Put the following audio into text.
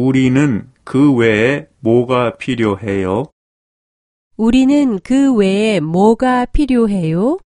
우리는 그 외에 뭐가 필요해요? 우리는 그 외에 뭐가 필요해요?